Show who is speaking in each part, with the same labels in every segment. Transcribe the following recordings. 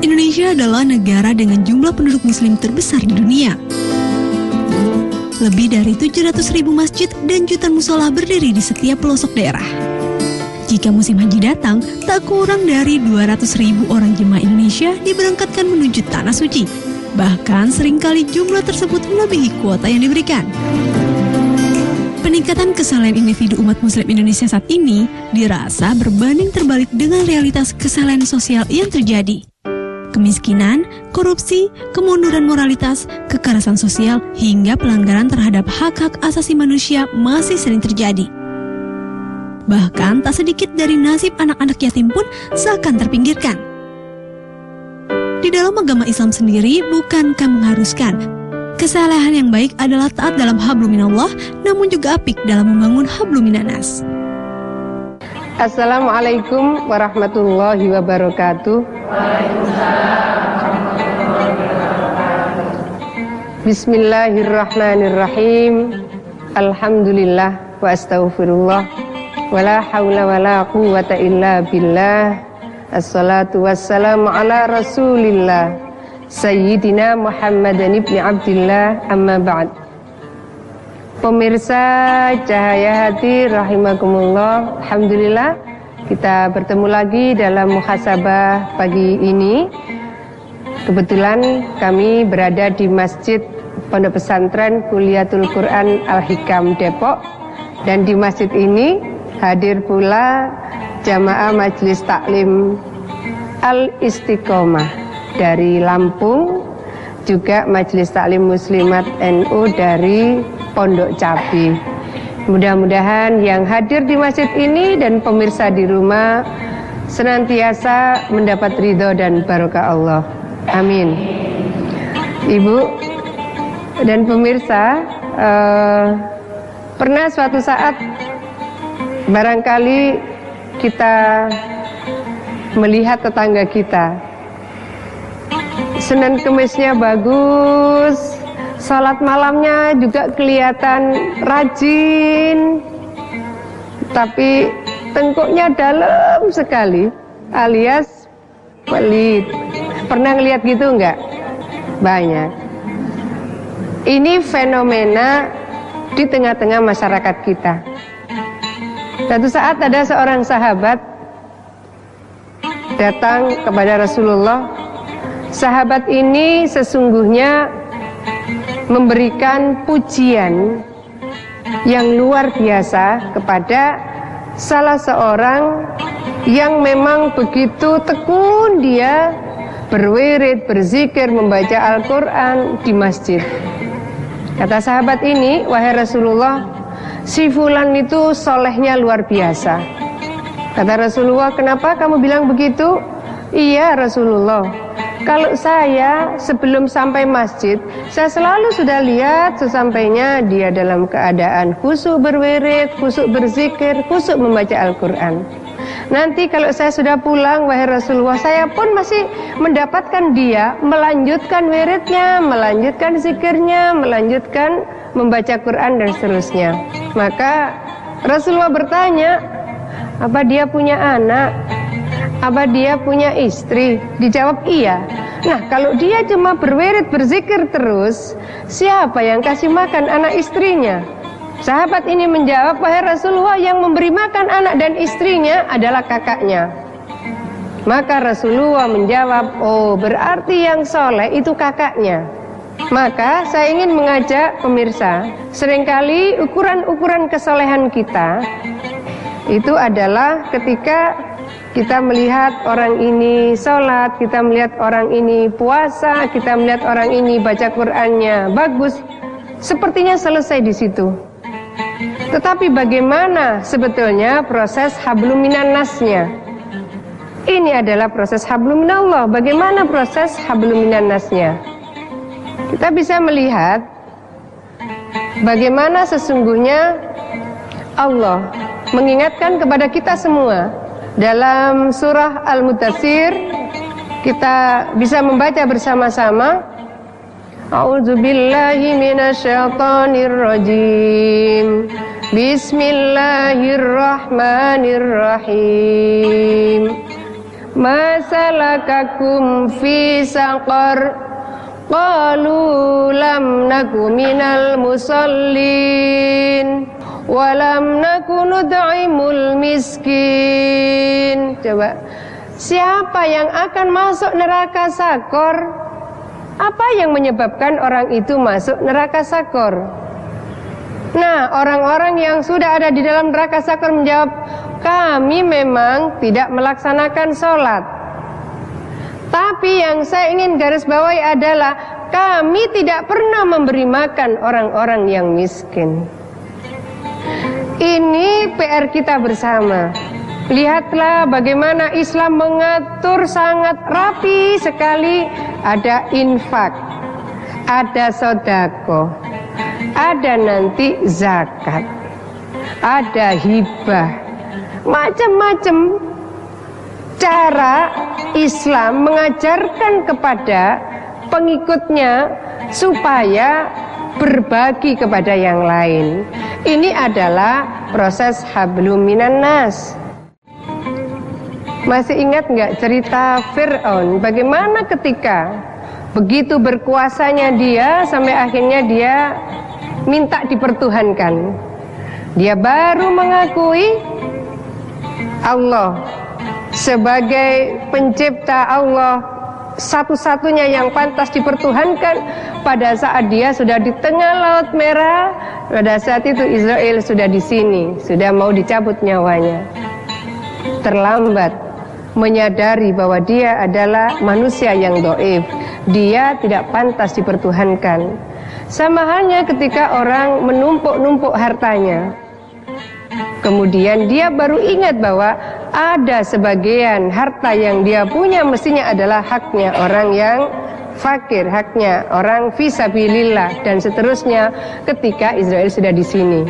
Speaker 1: Indonesia adalah negara dengan jumlah penduduk muslim terbesar di dunia. Lebih dari 700 ribu masjid dan jutaan musola berdiri di setiap pelosok daerah. Jika musim haji datang, tak kurang dari 200 ribu orang jemaah Indonesia diberangkatkan menuju Tanah Suci. Bahkan sering kali jumlah tersebut melebihi kuota yang diberikan. Peningkatan kesalahan individu umat muslim Indonesia saat ini dirasa berbanding terbalik dengan realitas kesalahan sosial yang terjadi. Kemiskinan, korupsi, kemunduran moralitas, kekerasan sosial, hingga pelanggaran terhadap hak-hak asasi manusia masih sering terjadi. Bahkan tak sedikit dari nasib anak-anak yatim pun seakan terpinggirkan. Di dalam agama Islam sendiri bukankah mengharuskan kesalahan yang baik adalah taat dalam habluminallah namun juga apik dalam membangun habluminanas.
Speaker 2: Assalamualaikum warahmatullahi wabarakatuh. Bismillahirrahmanirrahim. Alhamdulillah wa astaghfirullah. Wala hawla wala quwata illa billah. Assalatu wassalamu ala Rasulillah. Sayyidina Muhammadan ibni Abdullah amma ba'd. Pemirsa Cahaya Hati rahimakumullah. Alhamdulillah kita bertemu lagi dalam muhasabah pagi ini. Kebetulan kami berada di Masjid Pondok Pesantren Kuliatul Quran Al-Hikam Depok dan di masjid ini hadir pula jamaah Majelis Taklim Al-Istiqomah dari Lampung juga Majelis Taklim Muslimat NU dari Pondok Cabi. Mudah-mudahan yang hadir di masjid ini dan pemirsa di rumah senantiasa mendapat ridho dan barokah Allah. Amin. Ibu dan pemirsa, uh, pernah suatu saat barangkali kita melihat tetangga kita. Senin kemisnya bagus, Salat malamnya juga kelihatan rajin Tapi tengkuknya dalam sekali Alias pelit. Pernah ngeliat gitu enggak? Banyak. Ini fenomena di tengah-tengah masyarakat kita. Satu saat ada seorang sahabat Datang kepada Rasulullah. Sahabat ini sesungguhnya memberikan pujian yang luar biasa kepada salah seorang yang memang begitu tekun dia berwirid, berzikir, membaca Al-Quran di masjid. Kata sahabat ini, wahai Rasulullah, si fulan itu solehnya luar biasa. Kata Rasulullah, kenapa kamu bilang begitu? Iya Rasulullah, kalau saya sebelum sampai masjid, saya selalu sudah lihat sesampainya dia dalam keadaan khusyuk berwirid, khusyuk berzikir, khusyuk membaca Al-Quran. Nanti kalau saya sudah pulang, wahai Rasulullah, saya pun masih mendapatkan dia melanjutkan wiridnya, melanjutkan zikirnya, melanjutkan membaca Quran dan seterusnya. Maka Rasulullah bertanya, apa dia punya anak? Apa dia punya istri? Dijawab iya. Nah, kalau dia cuma berwirid berzikir terus, siapa yang kasih makan anak istrinya? Sahabat ini menjawab, wahai Rasulullah yang memberi makan anak dan istrinya adalah kakaknya. Maka Rasulullah menjawab, oh berarti yang soleh itu kakaknya. Maka saya ingin mengajak pemirsa, sering kali ukuran-ukuran kesolehan kita itu adalah ketika kita melihat orang ini sholat, kita melihat orang ini puasa, kita melihat orang ini baca Qur'annya bagus. Sepertinya selesai di situ. Tetapi bagaimana sebetulnya proses habluminan nasnya? Ini adalah proses habluminallah. Bagaimana proses habluminan nasnya? Kita bisa melihat bagaimana sesungguhnya Allah mengingatkan kepada kita semua dalam surah Al-Mutasir kita bisa membaca bersama-sama. A'udzu billahi minasyaitonir rajim Bismillahirrahmanirrahim masalakakum fi saqar? Qalu lam minal musallin Walam naku nud'imul miskin. Coba Siapa yang akan masuk neraka sakor? Apa yang menyebabkan orang itu masuk neraka sakor? Nah orang-orang yang sudah ada di dalam neraka sakor menjawab Kami memang tidak melaksanakan sholat. Tapi yang saya ingin garis bawahi adalah kami tidak pernah memberi makan orang-orang yang miskin. Ini PR kita bersama. Lihatlah bagaimana Islam mengatur sangat rapi sekali ada infak, ada sodako, ada nanti zakat, ada hibah, macam-macam cara Islam mengajarkan kepada pengikutnya supaya berbagi kepada yang lain. Ini adalah proses hablum minan nas. Masih ingat nggak cerita Fir'aun? Bagaimana ketika begitu berkuasanya dia sampai akhirnya dia minta dipertuhankan. Dia baru mengakui Allah sebagai pencipta Allah satu-satunya yang pantas dipertuhankan pada saat dia sudah di tengah laut merah pada saat itu Israel sudah di sini sudah mau dicabut nyawanya. Terlambat menyadari bahwa dia adalah manusia yang doif. Dia tidak pantas dipertuhankan. Sama halnya ketika orang menumpuk-numpuk hartanya. Kemudian dia baru ingat bahwa ada sebagian harta yang dia punya mestinya adalah haknya orang yang fakir, haknya orang visabilillah dan seterusnya ketika Israel sudah di sini.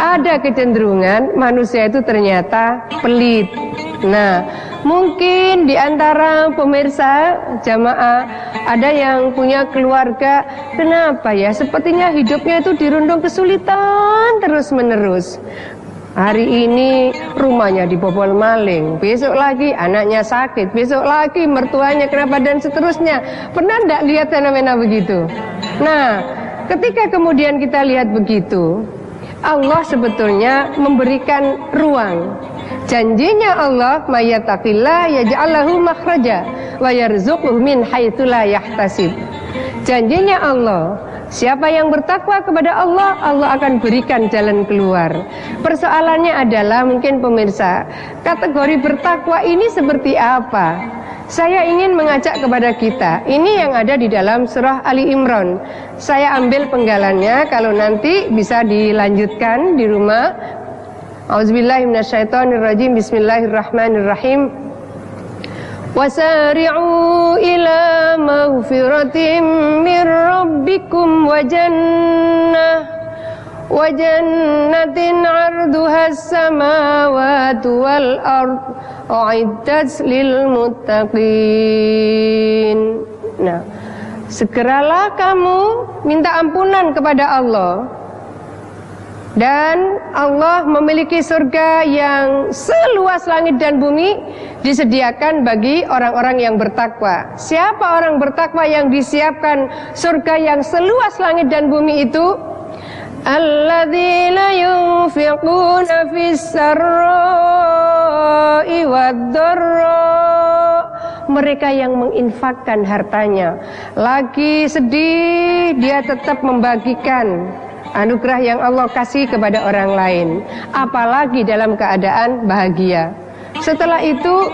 Speaker 2: Ada kecenderungan manusia itu ternyata pelit. Nah, Mungkin di antara pemirsa jamaah ada yang punya keluarga, kenapa ya? Sepertinya hidupnya itu dirundung kesulitan terus-menerus. Hari ini rumahnya dibobol maling, besok lagi anaknya sakit, besok lagi mertuanya kenapa dan seterusnya. Pernah tidak lihat fenomena begitu? Nah, ketika kemudian kita lihat begitu, Allah sebetulnya memberikan ruang Janjinya Allah mayyattaqillah yaj'allahu makhraja wa yarzuquhu min haitsu la yahtasib. Janjinya Allah, siapa yang bertakwa kepada Allah, Allah akan berikan jalan keluar. Persoalannya adalah mungkin pemirsa, kategori bertakwa ini seperti apa? Saya ingin mengajak kepada kita, ini yang ada di dalam surah Ali Imran. Saya ambil penggalannya, kalau nanti bisa dilanjutkan di rumah, A'udzubillahi minasyaitonirrajim. Bismillahirrahmanirrahim. Rabbikum wa jannah wa jannatin 'arduha as-samawati wal ard u'iddat lil muttaqin. Nah, segeralah kamu minta ampunan kepada Allah dan Allah memiliki surga yang seluas langit dan bumi disediakan bagi orang-orang yang bertakwa. Siapa orang bertakwa yang disiapkan surga yang seluas langit dan bumi itu? Alladzina yunfiquna fis sarra'i mereka yang menginfakkan hartanya lagi sedih dia tetap membagikan anugerah yang Allah kasih kepada orang lain apalagi dalam keadaan bahagia. Setelah itu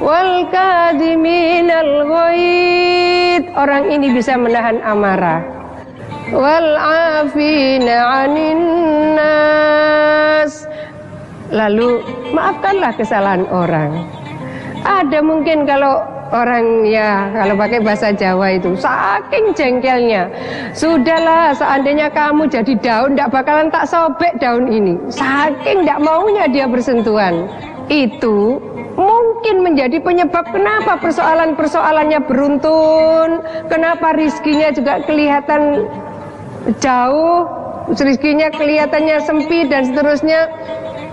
Speaker 2: wal kadiminal ghaid orang ini bisa menahan amarah. Wal afina 'anin nas. Lalu maafkanlah kesalahan orang. Ada mungkin kalau orang ya kalau pakai bahasa Jawa itu saking jengkelnya. Sudahlah seandainya kamu jadi daun tidak bakalan tak sobek daun ini. Saking tidak maunya dia bersentuhan. Itu mungkin menjadi penyebab kenapa persoalan-persoalannya beruntun kenapa rizkinya juga kelihatan jauh rizkinya kelihatannya sempit dan seterusnya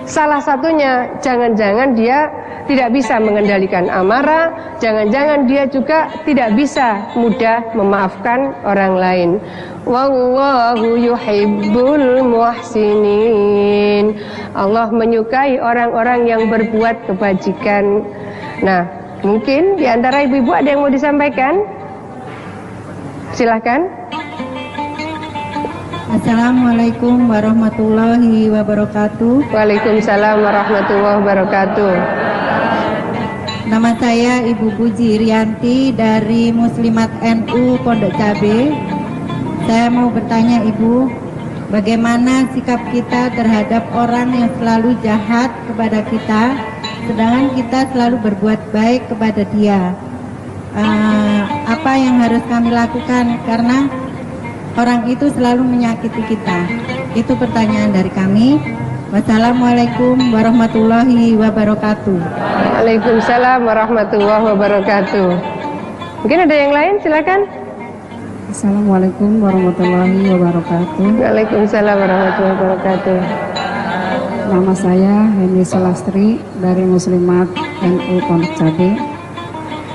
Speaker 2: Salah satunya jangan-jangan dia tidak bisa mengendalikan amarah, jangan-jangan dia juga tidak bisa mudah memaafkan orang lain. Wallahu yuhibbul muhsinin. Allah menyukai orang-orang yang berbuat kebajikan. Nah, mungkin di antara ibu-ibu ada yang mau disampaikan? Silahkan.
Speaker 3: Assalamualaikum warahmatullahi wabarakatuh.
Speaker 2: Waalaikumsalam warahmatullahi wabarakatuh.
Speaker 3: Nama saya Ibu Puji Irianti dari Muslimat NU Pondok Cabe. Saya mau bertanya Ibu, bagaimana sikap kita terhadap orang yang selalu jahat kepada kita, sedangkan kita selalu berbuat baik kepada dia. Uh, apa yang harus kami lakukan karena orang itu selalu menyakiti kita? Itu pertanyaan dari kami. Wassalamualaikum warahmatullahi wabarakatuh.
Speaker 2: Waalaikumsalam warahmatullahi wabarakatuh. Mungkin ada yang lain, silakan.
Speaker 4: Assalamualaikum warahmatullahi wabarakatuh.
Speaker 2: Waalaikumsalam warahmatullahi wabarakatuh.
Speaker 4: Nama saya Heni Selastri dari Muslimat NU Pondok Cabe.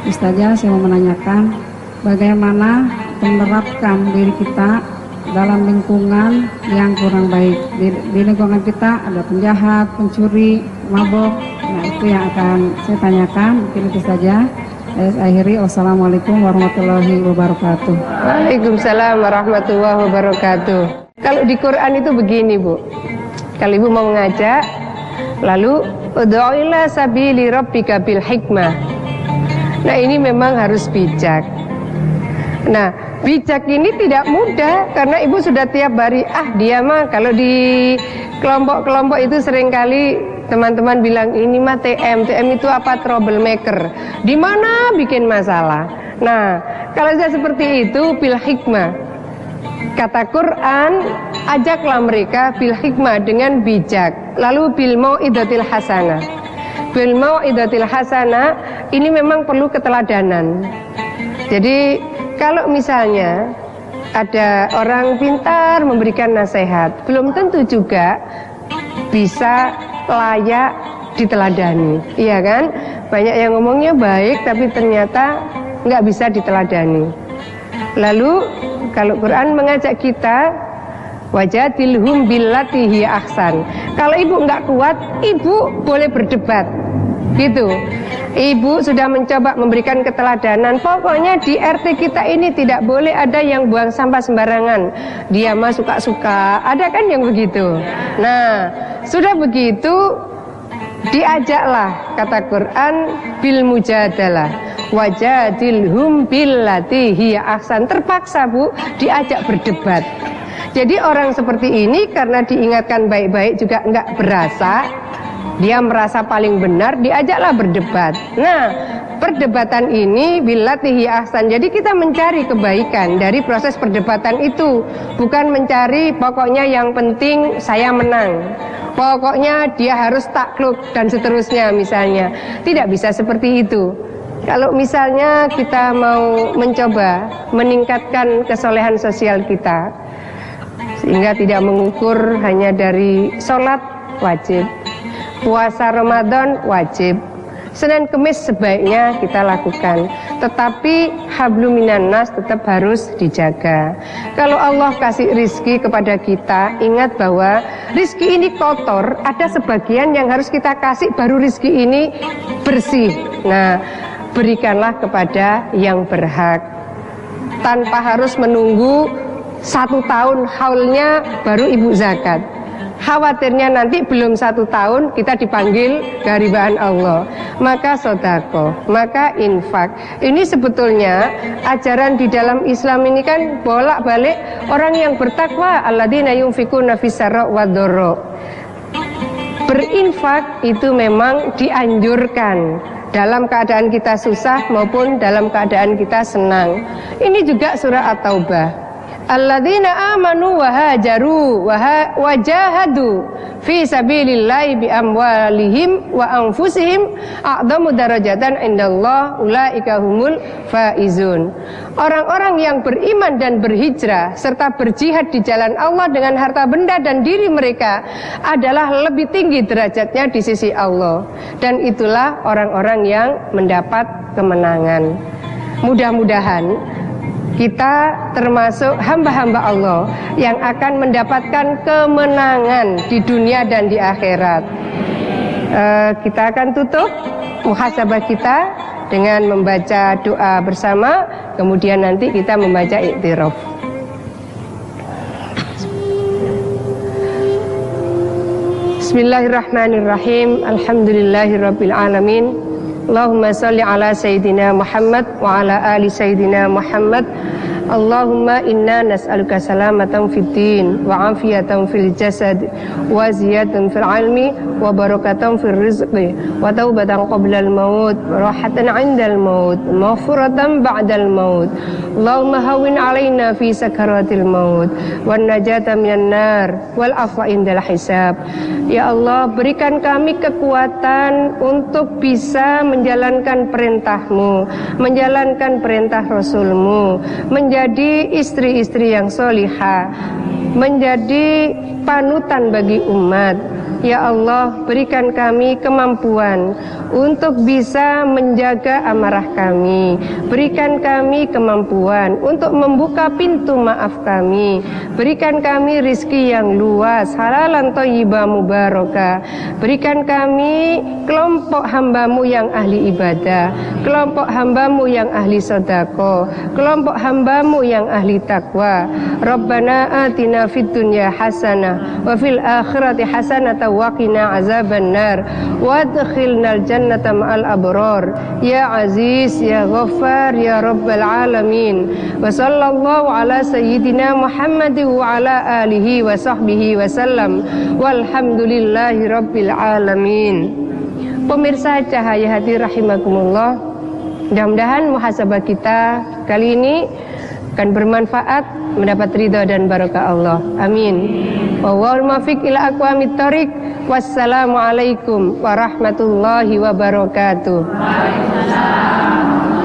Speaker 4: Ustazah saya mau menanyakan bagaimana menerapkan diri kita dalam lingkungan yang kurang baik. Di, di lingkungan kita ada penjahat, pencuri, mabok. Nah itu yang akan saya tanyakan. Mungkin itu saja. Saya akhiri. Wassalamualaikum warahmatullahi wabarakatuh.
Speaker 2: Waalaikumsalam warahmatullahi wabarakatuh. Kalau di Quran itu begini Bu. Kalau Ibu mau mengajak, lalu Udu'ila sabili rabbika bil hikmah. Nah ini memang harus bijak. Nah Bijak ini tidak mudah karena ibu sudah tiap hari ah dia mah kalau di kelompok-kelompok itu sering kali teman-teman bilang ini mah TM, TM itu apa troublemaker. Di mana bikin masalah. Nah, kalau saya seperti itu bil hikmah. Kata Quran, ajaklah mereka bil hikmah dengan bijak. Lalu bil mau'idatil hasanah. Bil mau'idatil hasanah ini memang perlu keteladanan. Jadi kalau misalnya ada orang pintar memberikan nasihat, belum tentu juga bisa layak diteladani. Iya kan? Banyak yang ngomongnya baik tapi ternyata nggak bisa diteladani. Lalu kalau Quran mengajak kita wajadilhum billatihi ahsan. Kalau ibu nggak kuat, ibu boleh berdebat. Gitu. Ibu sudah mencoba memberikan keteladanan. Pokoknya di RT kita ini tidak boleh ada yang buang sampah sembarangan. Dia mah suka-suka. Ada kan yang begitu? Nah, sudah begitu diajaklah kata Quran bil mujadalah wajadilhum billati hiya ahsan terpaksa Bu diajak berdebat jadi orang seperti ini karena diingatkan baik-baik juga enggak berasa dia merasa paling benar, diajaklah berdebat. Nah, perdebatan ini bila tihi ahsan. Jadi kita mencari kebaikan dari proses perdebatan itu, bukan mencari pokoknya yang penting saya menang. Pokoknya dia harus takluk dan seterusnya misalnya. Tidak bisa seperti itu. Kalau misalnya kita mau mencoba meningkatkan kesolehan sosial kita sehingga tidak mengukur hanya dari sholat wajib Puasa Ramadan wajib. Senin Kemis sebaiknya kita lakukan. Tetapi habluminan nas tetap harus dijaga. Kalau Allah kasih rizki kepada kita Ingat bahwa rizki ini kotor. Ada sebagian yang harus kita kasih Baru rizki ini bersih. Nah berikanlah kepada yang berhak. Tanpa harus menunggu satu tahun haulnya baru ibu zakat khawatirnya nanti belum satu tahun kita dipanggil bahan Allah. Maka sodako maka infak. Ini sebetulnya ajaran di dalam Islam ini kan bolak balik orang yang bertakwa alladzina yunfikuna fisarra wadoro berinfak itu memang dianjurkan dalam keadaan kita susah maupun dalam keadaan kita senang. Ini juga surah at-taubah alladzina amanu wa hajaru wa jahadu fi sabilillahi bi amwalihim wa anfusihim a'damu darajatan indallah ulaika humul faizun. Orang-orang yang beriman dan berhijrah serta berjihad di jalan Allah dengan harta benda dan diri mereka adalah lebih tinggi derajatnya di sisi Allah dan itulah orang-orang yang mendapat kemenangan. Mudah-mudahan kita termasuk hamba-hamba Allah yang akan mendapatkan kemenangan di dunia dan di akhirat. Uh, kita akan tutup muhasabah kita dengan membaca doa bersama, kemudian nanti kita membaca iktiraf. Bismillahirrahmanirrahim. Alhamdulillahirabbil alamin. Allahumma salli ala Sayyidina Muhammad wa ala ali Sayyidina Muhammad Allahumma inna nas'aluka salamatan fid din wa afiyatan fil jasad wa ziyatan fil ilmi wa barakatan fil rizqi wa taubatan qabla al maut rahatan 'inda al maut maghfiratan ba'da al maut. Allahumma hawwin 'alaina fi sakaratil maut wan najata minan nar wal afwa indal hisab. Ya Allah berikan kami kekuatan untuk bisa menjalankan perintahmu menjalankan perintah Rasulmu menjalankan menjadi istri-istri yang solihah, menjadi panutan bagi umat. Ya Allah, berikan kami kemampuan untuk bisa menjaga amarah kami. Berikan kami kemampuan untuk membuka pintu maaf kami. Berikan kami rizki yang luas, halalan toyibah mubarakah. Berikan kami kelompok hambamu yang ahli ibadah, kelompok hambamu yang ahli sodako, kelompok hambamu yang ahli takwa. Rabbana atina fid dunya hasanah wa fil akhirati hasanah wa qina azaban nar wa adkhilnal jannah jannata ma'al abrar ya aziz ya ghaffar ya rabbal alamin wa sallallahu ala sayyidina Muhammad wa ala alihi wa sahbihi wa sallam walhamdulillahi rabbil alamin pemirsa cahaya hati rahimakumullah mudah-mudahan muhasabah kita kali ini akan bermanfaat mendapat ridha dan barokah Allah amin wa wal mafiq ila aqwamit thariq Wassalamualaikum warahmatullahi wabarakatuh. Waalaikumsalam.